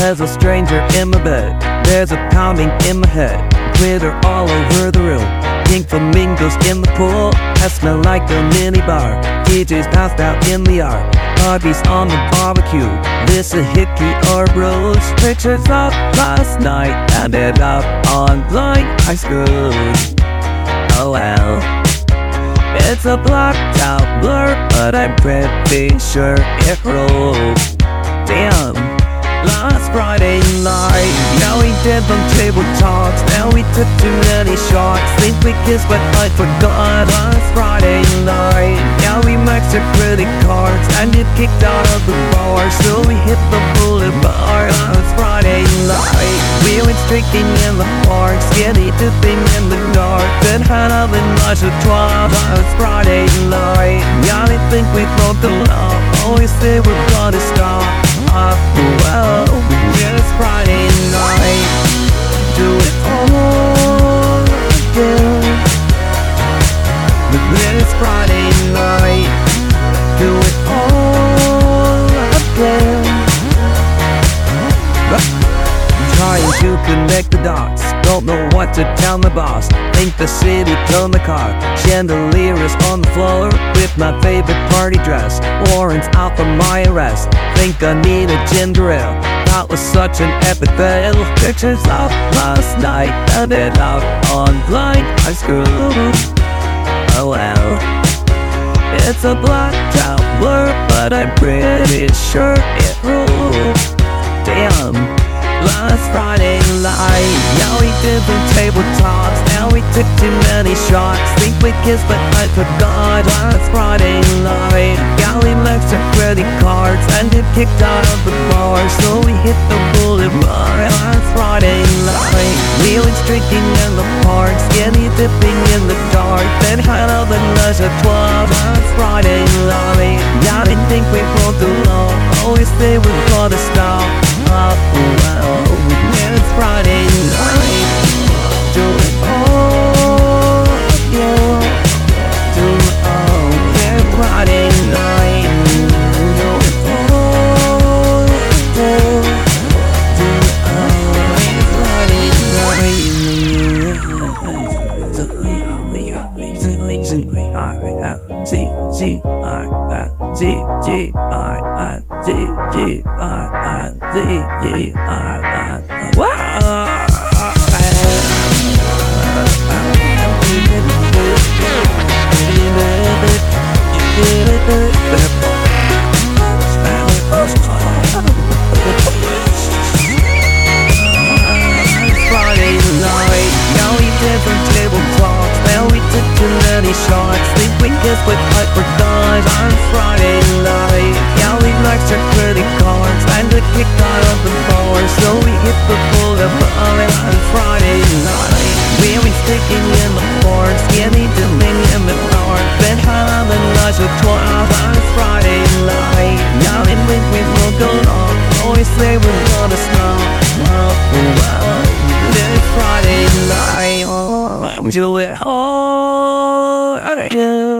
There's a stranger in my bed. There's a pounding in my head. Glitter all over the room. Pink flamingos in the pool. I smell like a mini bar. DJ's passed out in the yard. Parties on the barbecue. This a hickey or bros. Pictures of last night. Ended up online high school. Oh well. It's a blocked out blur, but I'm pretty sure it rolls. Damn. Last night, yeah, we did some table talks. Now we took too many shots. Think we kissed, but I forgot. Last Friday night, yeah, we maxed our credit cards and get kicked out of the bar. So we hit the bullet bar. Last Friday night, we went drinking in the park, skinny dipping in the dark. Then had a menage a trois. Last Friday night, yeah, we think we broke the law. Always say we're gonna stop. Connect the dots. Don't know what to tell my boss. Think the city turned the car. Chandelier is on the floor with my favorite party dress. Warrants out for my arrest. Think I need a ginger ale. That was such an epic fail. Pictures of last night ended up online high school. Oh well. It's a blacked out blur, but I'm pretty sure it rules. Damn. Last Friday night, yeah, we did the table talks. Now we took too many shots. Think we kissed, but I forgot. Last Friday night, yeah, we left our credit cards and get kicked out of the bar. So we hit the bar. Last Friday night, we went drinking in the park, skinny dipping in the dark. Then had a menage a trois. Last Friday night, yeah, I think we broke the law. Always say we're gonna stop. Well, it's Friday See, I, I, see, see, I, I, see, see, I, I, see, see, I, I. We kissed, but I forgot. On Friday night, yeah, we maxed our credit cards and got kicked out of the bar. So we hit the boulevard on Friday night. We were sticking in the park, skinny dipping in the dark. Then had a nice twelve on Friday night. Now we think we broke along. Always say we're gonna it's Friday night. Oh, I'm do it all again.